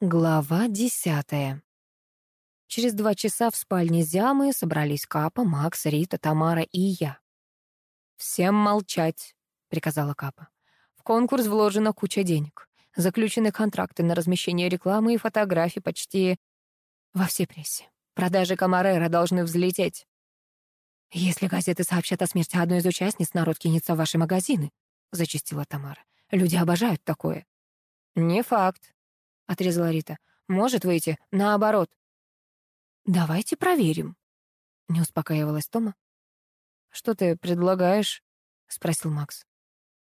Глава десятая. Через два часа в спальне Зямы собрались Капа, Макс, Рита, Тамара и я. «Всем молчать», — приказала Капа. «В конкурс вложена куча денег. Заключены контракты на размещение рекламы и фотографий почти во всей прессе. Продажи Камарера должны взлететь. «Если газеты сообщат о смерти одной из участниц, народ кинется в ваши магазины», — зачистила Тамара. «Люди обожают такое». «Не факт», отрезала Рита. «Может выйти наоборот». «Давайте проверим», — не успокаивалась Тома. «Что ты предлагаешь?» — спросил Макс.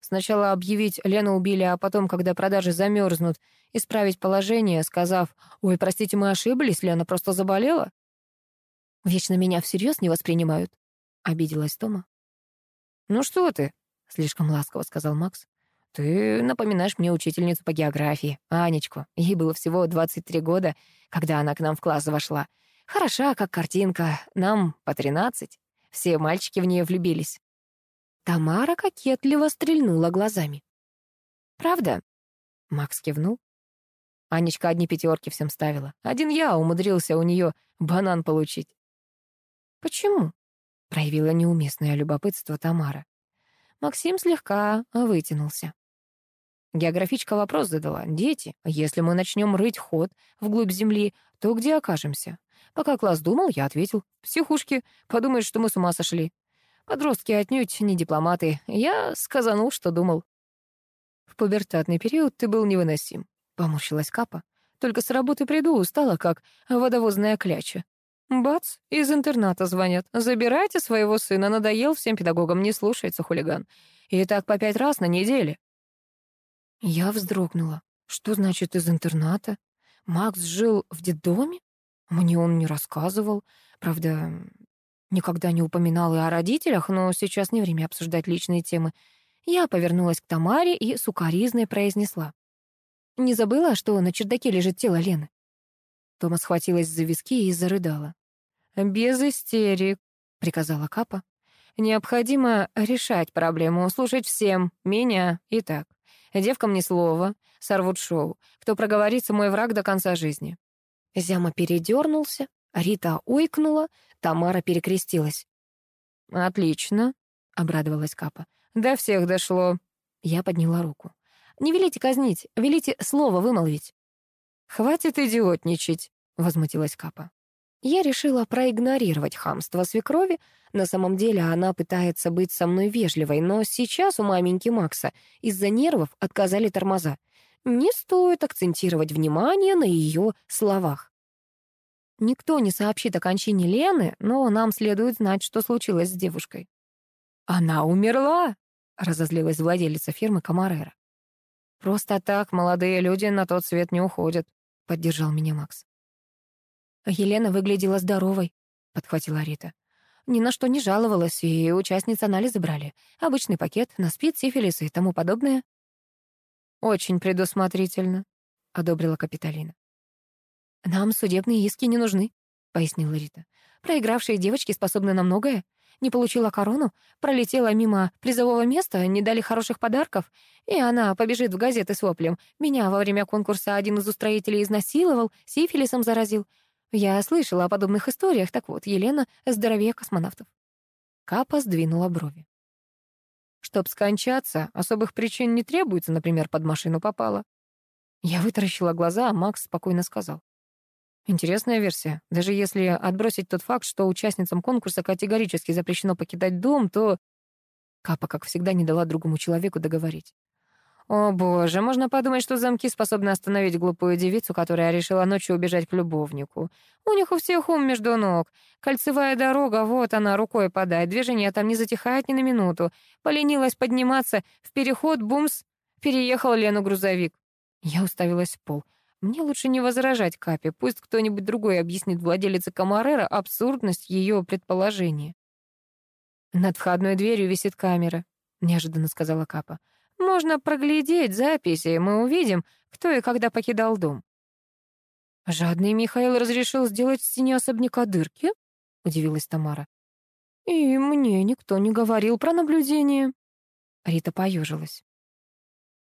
«Сначала объявить Лену убили, а потом, когда продажи замерзнут, исправить положение, сказав, «Ой, простите, мы ошиблись, Лена просто заболела». «Вечно меня всерьез не воспринимают», — обиделась Тома. «Ну что ты?» — слишком ласково сказал Макс. «Ты напоминаешь мне учительницу по географии, Анечку. Ей было всего 23 года, когда она к нам в класс вошла. Хороша, как картинка. Нам по 13. Все мальчики в нее влюбились». Тамара кокетливо стрельнула глазами. «Правда?» — Макс кивнул. Анечка одни пятерки всем ставила. Один я умудрился у нее банан получить. «Почему?» — проявила неуместное любопытство Тамара. Максим слегка вытянулся. Географичка вопрос задала. «Дети, если мы начнем рыть ход вглубь земли, то где окажемся?» Пока класс думал, я ответил. «Психушки. Подумают, что мы с ума сошли». Подростки отнюдь не дипломаты. Я сказанул, что думал. В пубертатный период ты был невыносим. Поморщилась Капа. Только с работы приду, устала, как водовозная кляча. Бац, из интерната звонят. Забирайте своего сына, надоел всем педагогам, не слушается хулиган. И так по пять раз на неделе. Я вздрогнула. Что значит из интерната? Макс жил в детдоме? Мне он не рассказывал. Правда, никогда не упоминал и о родителях, но сейчас не время обсуждать личные темы. Я повернулась к Тамаре и сукоризной произнесла. Не забыла, что на чердаке лежит тело Лены? Тома схватилась за виски и зарыдала. «Без истерик», — приказала Капа. «Необходимо решать проблему, слушать всем, меня и так. Девкам ни слова, сорвут шоу. Кто проговорится, мой враг до конца жизни. Зяма передернулся, Рита ойкнула, Тамара перекрестилась. «Отлично», — обрадовалась Капа. «До всех дошло». Я подняла руку. «Не велите казнить, велите слово вымолвить». «Хватит идиотничать», — возмутилась Капа. Я решила проигнорировать хамство свекрови. На самом деле она пытается быть со мной вежливой, но сейчас у маменьки Макса из-за нервов отказали тормоза. Не стоит акцентировать внимание на ее словах. Никто не сообщит о кончине Лены, но нам следует знать, что случилось с девушкой. «Она умерла!» — разозлилась владелица фирмы Камарера. «Просто так молодые люди на тот свет не уходят», — поддержал меня Макс. Елена выглядела здоровой, подхватила Рита. Ни на что не жаловалась, и участниц анализы брали. Обычный пакет на спид, сифилис и тому подобное. «Очень предусмотрительно», — одобрила Капитолина. «Нам судебные иски не нужны», — пояснила Рита. «Проигравшие девочки способны на многое. Не получила корону, пролетела мимо призового места, не дали хороших подарков, и она побежит в газеты с воплем. Меня во время конкурса один из устроителей изнасиловал, сифилисом заразил. Я слышала о подобных историях, так вот, Елена — здоровее космонавтов. Капа сдвинула брови. Чтоб скончаться, особых причин не требуется, например, под машину попала. Я вытаращила глаза, а Макс спокойно сказал. Интересная версия. Даже если отбросить тот факт, что участницам конкурса категорически запрещено покидать дом, то... Капа, как всегда, не дала другому человеку договорить. О боже, можно подумать, что замки способны остановить глупую девицу, которая решила ночью убежать к любовнику. У них у всех ум между ног. Кольцевая дорога, вот она, рукой подает. Движение там не затихает ни на минуту. Поленилась подниматься. В переход, бумс, переехал Лену грузовик. Я уставилась в пол. Мне лучше не возражать Капе. Пусть кто-нибудь другой объяснит владелице Камарера абсурдность ее предположения. «Над входной дверью висит камера», — неожиданно сказала Капа. Можно проглядеть записи, и мы увидим, кто и когда покидал дом. «Жадный Михаил разрешил сделать в стене особняка дырки?» — удивилась Тамара. «И мне никто не говорил про наблюдение». Рита поежилась.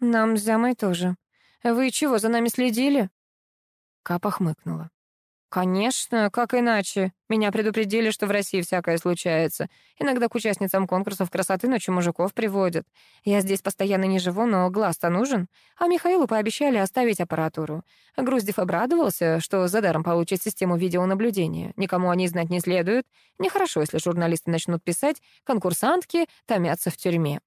«Нам с Зямой тоже. Вы чего, за нами следили?» Капа хмыкнула. «Конечно, как иначе? Меня предупредили, что в России всякое случается. Иногда к участницам конкурсов красоты ночью мужиков приводят. Я здесь постоянно не живу, но глаз-то нужен. А Михаилу пообещали оставить аппаратуру. Груздев обрадовался, что за даром получит систему видеонаблюдения. Никому о ней знать не следует. Нехорошо, если журналисты начнут писать, конкурсантки томятся в тюрьме.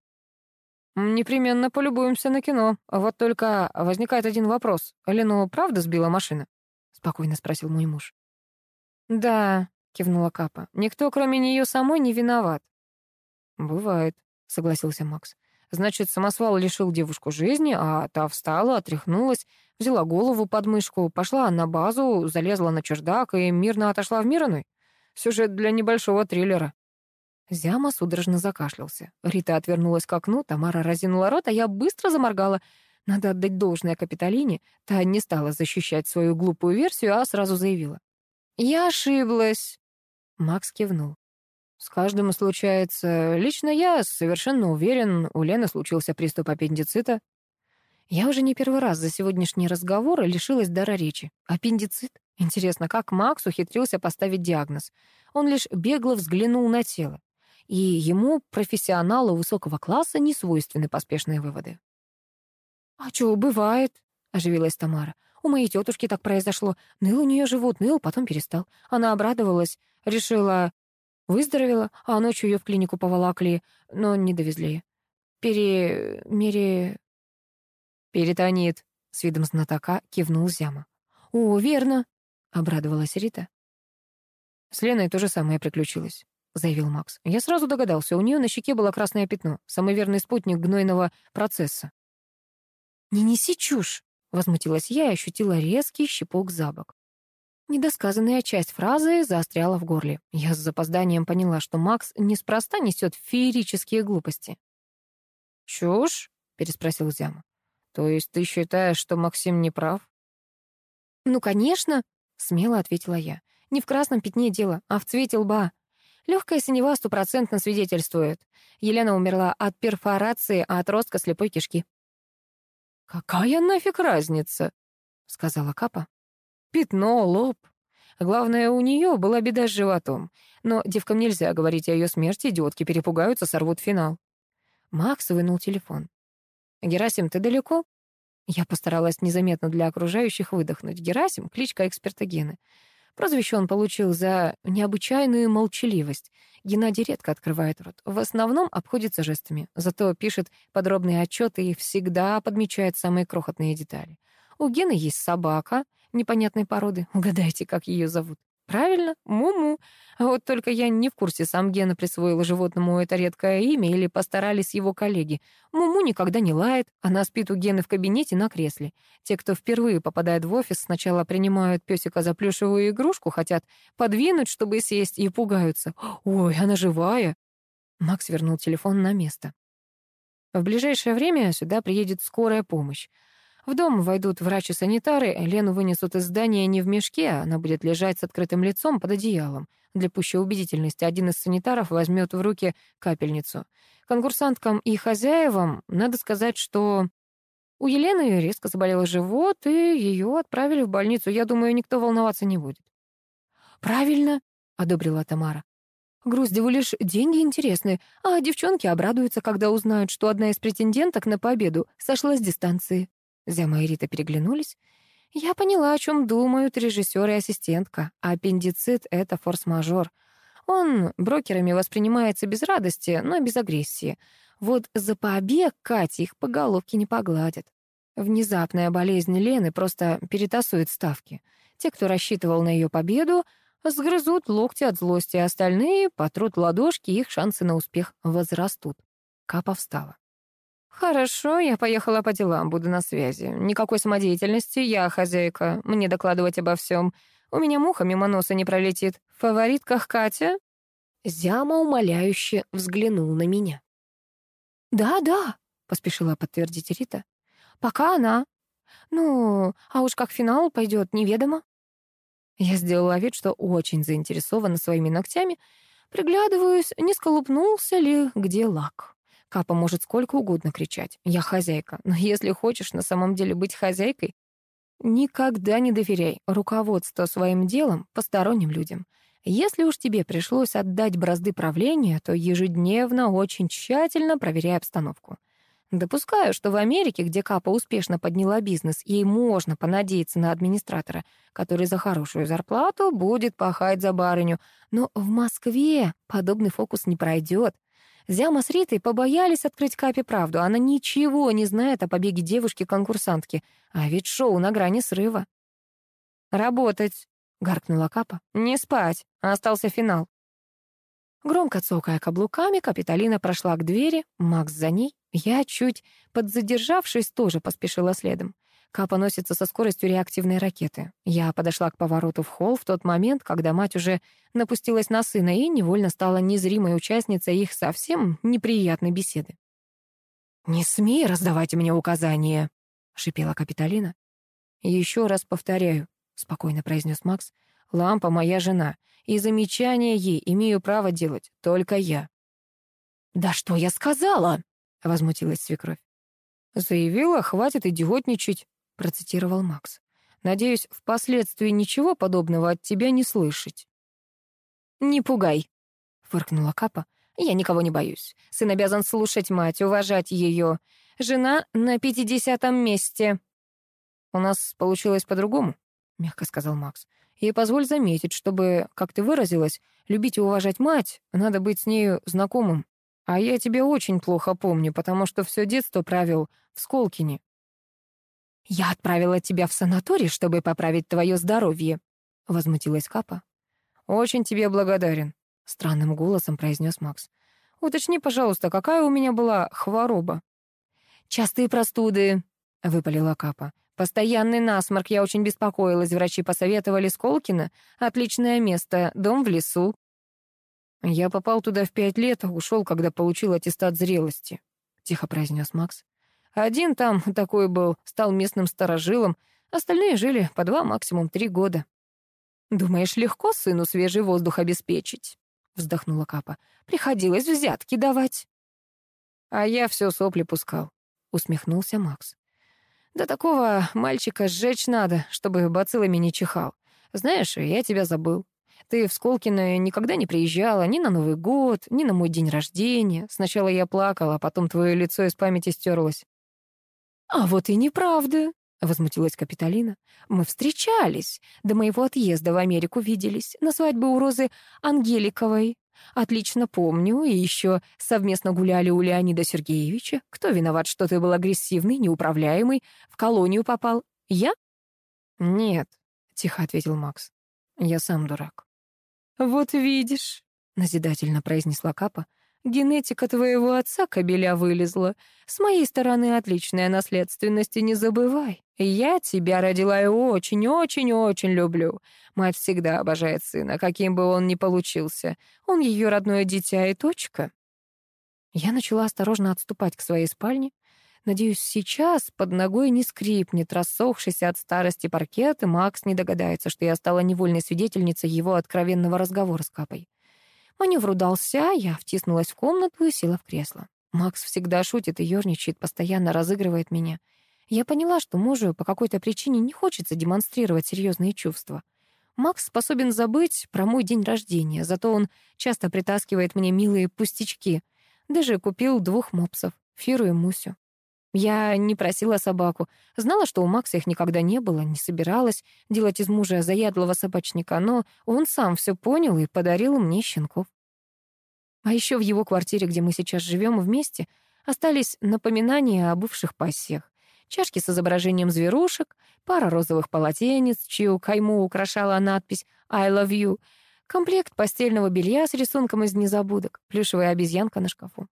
«Непременно полюбуемся на кино. Вот только возникает один вопрос. Лену правда сбила машина?» — спокойно спросил мой муж. «Да», — кивнула Капа. «Никто, кроме нее самой, не виноват». «Бывает», — согласился Макс. «Значит, самосвал лишил девушку жизни, а та встала, отряхнулась, взяла голову под мышку, пошла на базу, залезла на чердак и мирно отошла в мир иной. Сюжет для небольшого триллера». Зяма судорожно закашлялся. Рита отвернулась к окну, Тамара разинула рот, а я быстро заморгала. Надо отдать должное Капитолине. Та не стала защищать свою глупую версию, а сразу заявила. «Я ошиблась». Макс кивнул. «С каждым случается. Лично я совершенно уверен, у Лены случился приступ аппендицита». Я уже не первый раз за сегодняшний разговор лишилась дара речи. Аппендицит? Интересно, как Макс ухитрился поставить диагноз? Он лишь бегло взглянул на тело и ему, профессионалу высокого класса, не свойственны поспешные выводы. «А чё, бывает?» — оживилась Тамара. «У моей тетушки так произошло. Ныл у нее живот, ныл, потом перестал. Она обрадовалась, решила... Выздоровела, а ночью ее в клинику поволокли, но не довезли. Пере... мере... «Перитонит», — с видом знатока кивнул Зяма. «О, верно», — обрадовалась Рита. С Леной то же самое приключилось. — заявил Макс. «Я сразу догадался, у нее на щеке было красное пятно, самый верный спутник гнойного процесса». «Не неси чушь!» — возмутилась я и ощутила резкий щепок за бок. Недосказанная часть фразы заостряла в горле. Я с запозданием поняла, что Макс неспроста несет феерические глупости. «Чушь?» — переспросил Зяма. «То есть ты считаешь, что Максим не прав?» «Ну, конечно!» — смело ответила я. «Не в красном пятне дело, а в цвете лба. Легкая синева стопроцентно свидетельствует. Елена умерла от перфорации отростка слепой кишки. «Какая нафиг разница?» — сказала Капа. «Пятно, лоб. Главное, у нее была беда с животом. Но девкам нельзя говорить о ее смерти, идиотки перепугаются, сорвут финал». Макс вынул телефон. «Герасим, ты далеко?» Я постаралась незаметно для окружающих выдохнуть. Герасим — кличка эксперта Гены. Прозвище он получил за необычайную молчаливость. Геннадий редко открывает рот. В основном обходится жестами. Зато пишет подробные отчеты и всегда подмечает самые крохотные детали. У Гены есть собака непонятной породы. Угадайте, как ее зовут. Правильно, Муму. А вот только я не в курсе, сам Гена присвоил животному это редкое имя или постарались его коллеги. Муму никогда не лает, она спит у Гены в кабинете на кресле. Те, кто впервые попадает в офис, сначала принимают песика за плюшевую игрушку, хотят подвинуть, чтобы съесть, и пугаются. «Ой, она живая!» Макс вернул телефон на место. В ближайшее время сюда приедет скорая помощь. В дом войдут врачи-санитары, Лену вынесут из здания не в мешке, она будет лежать с открытым лицом под одеялом. Для пущей убедительности один из санитаров возьмет в руки капельницу. Конкурсанткам и хозяевам надо сказать, что у Елены резко заболел живот, и ее отправили в больницу. Я думаю, никто волноваться не будет. «Правильно», — одобрила Тамара. Груздеву лишь деньги интересны, а девчонки обрадуются, когда узнают, что одна из претенденток на победу сошла с дистанции. Зяма и Рита переглянулись. Я поняла, о чем думают режиссер и ассистентка. Аппендицит — это форс-мажор. Он брокерами воспринимается без радости, но без агрессии. Вот за побег Катя их по головке не погладят. Внезапная болезнь Лены просто перетасует ставки. Те, кто рассчитывал на ее победу, сгрызут локти от злости, а остальные потрут ладошки, их шансы на успех возрастут. Капа встала. «Хорошо, я поехала по делам, буду на связи. Никакой самодеятельности, я хозяйка, мне докладывать обо всем. У меня муха мимо носа не пролетит. В фаворитках Катя?» Зяма умоляюще взглянул на меня. «Да, да», — поспешила подтвердить Рита. «Пока она. Ну, а уж как финал пойдет, неведомо». Я сделала вид, что очень заинтересована своими ногтями, приглядываюсь, не сколупнулся ли где лак. Капа может сколько угодно кричать. Я хозяйка. Но если хочешь на самом деле быть хозяйкой, Никогда не доверяй руководство своим делом посторонним людям. Если уж тебе пришлось отдать бразды правления, то ежедневно очень тщательно проверяй обстановку. Допускаю, что в Америке, где Капа успешно подняла бизнес, ей можно понадеяться на администратора, который за хорошую зарплату будет пахать за барыню. Но в Москве подобный фокус не пройдет. Зяма с Ритой побоялись открыть Капе правду. Она ничего не знает о побеге девушки-конкурсантки. А ведь шоу на грани срыва. «Работать», — гаркнула Капа. «Не спать. Остался финал». Громко цокая каблуками, Капитолина прошла к двери, Макс за ней. Я, чуть подзадержавшись, тоже поспешила следом. Капа носится со скоростью реактивной ракеты. Я подошла к повороту в холл в тот момент, когда мать уже напустилась на сына и невольно стала незримой участницей их совсем неприятной беседы. «Не смей раздавать мне указания», — шипела Капитолина. «Еще раз повторяю», — спокойно произнес Макс, — «лампа моя жена, и замечания ей имею право делать только я». «Да что я сказала?» — возмутилась свекровь. «Заявила, хватит идиотничать», — процитировал Макс. «Надеюсь, впоследствии ничего подобного от тебя не слышать». «Не пугай», — фыркнула Капа. «Я никого не боюсь. Сын обязан слушать мать, уважать ее. Жена на пятидесятом месте». «У нас получилось по-другому», — мягко сказал Макс. «И позволь заметить, чтобы, как ты выразилась, любить и уважать мать, надо быть с нею знакомым. А я тебя очень плохо помню, потому что все детство провел в Сколкине. Я отправила тебя в санаторий, чтобы поправить твое здоровье, возмутилась Капа. Очень тебе благодарен, странным голосом произнес Макс. Уточни, пожалуйста, какая у меня была хвороба? Частые простуды, выпалила Капа. Постоянный насморк, я очень беспокоилась. Врачи посоветовали Сколкино. Отличное место, дом в лесу. «Я попал туда в пять лет, а ушел, когда получил аттестат зрелости», — тихо произнес Макс. «Один там такой был, стал местным старожилом, остальные жили по два, максимум три года». «Думаешь, легко сыну свежий воздух обеспечить?» — вздохнула Капа. «Приходилось взятки давать». «А я все сопли пускал», — усмехнулся Макс. «Да такого мальчика сжечь надо, чтобы бациллами не чихал. Знаешь, я тебя забыл. Ты в Сколкино никогда не приезжала ни на Новый год, ни на мой день рождения. Сначала я плакала, а потом твое лицо из памяти стерлось. «А вот и неправда», — возмутилась Капитолина. «Мы встречались. До моего отъезда в Америку виделись. На свадьбе у Розы Ангеликовой. Отлично помню. И еще совместно гуляли у Леонида Сергеевича. Кто виноват, что ты был агрессивный, неуправляемый, в колонию попал? Я?» «Нет», — тихо ответил Макс. «Я сам дурак». «Вот видишь», — назидательно произнесла Капа, «генетика твоего отца кобеля вылезла. С моей стороны отличная наследственность, и не забывай. Я тебя родила и очень-очень-очень люблю. Мать всегда обожает сына, каким бы он ни получился. Он ее родное дитя и точка». Я начала осторожно отступать к своей спальне, Надеюсь, сейчас под ногой не скрипнет рассохшийся от старости паркет, и Макс не догадается, что я стала невольной свидетельницей его откровенного разговора с Капой. Маневр удался, я втиснулась в комнату и села в кресло. Макс всегда шутит и ёрничает, постоянно разыгрывает меня. Я поняла, что мужу по какой-то причине не хочется демонстрировать серьезные чувства. Макс способен забыть про мой день рождения, зато он часто притаскивает мне милые пустячки. Даже купил двух мопсов, Фиру и Мусю. Я не просила собаку. Знала, что у Макса их никогда не было, не собиралась делать из мужа заядлого собачника, но он сам все понял и подарил мне щенков. А еще в его квартире, где мы сейчас живем вместе, остались напоминания о бывших пассиях. Чашки с изображением зверушек, пара розовых полотенец, чью кайму украшала надпись «I love you», комплект постельного белья с рисунком из незабудок, плюшевая обезьянка на шкафу.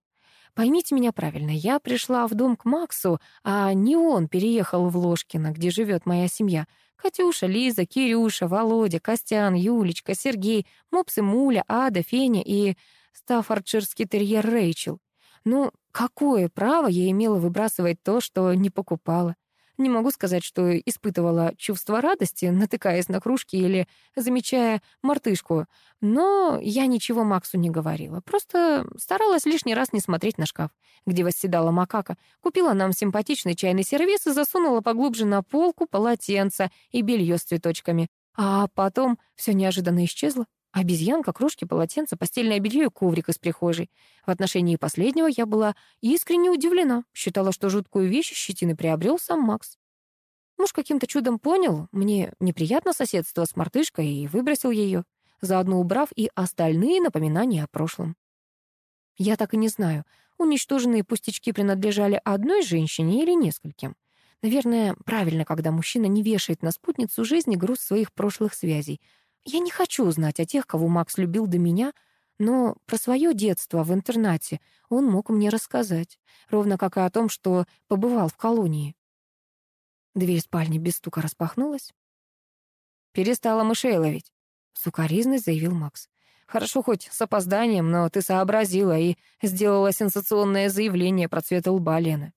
Поймите меня правильно, я пришла в дом к Максу, а не он переехал в Ложкино, где живет моя семья. Катюша, Лиза, Кирюша, Володя, Костян, Юлечка, Сергей, мопсы Муля, Ада, Феня и стаффордширский терьер Рэйчел. Ну, какое право я имела выбрасывать то, что не покупала? Не могу сказать, что испытывала чувство радости, натыкаясь на кружки или замечая мартышку, но я ничего Максу не говорила. Просто старалась лишний раз не смотреть на шкаф, где восседала макака, купила нам симпатичный чайный сервиз и засунула поглубже на полку полотенца и белье с цветочками. А потом все неожиданно исчезло. Обезьянка, кружки, полотенце, постельное белье и коврик из прихожей. В отношении последнего я была искренне удивлена. Считала, что жуткую вещь щетины приобрел сам Макс. Муж каким-то чудом понял, мне неприятно соседство с мартышкой и выбросил ее, заодно убрав и остальные напоминания о прошлом. Я так и не знаю, уничтоженные пустячки принадлежали одной женщине или нескольким. Наверное, правильно, когда мужчина не вешает на спутницу жизни груз своих прошлых связей — я не хочу узнать о тех, кого Макс любил до меня, но про свое детство в интернате он мог мне рассказать, ровно как и о том, что побывал в колонии. Дверь спальни без стука распахнулась. «Перестала мышей ловить», — сукоризной заявил Макс. «Хорошо хоть с опозданием, но ты сообразила и сделала сенсационное заявление про цвет лба Лены.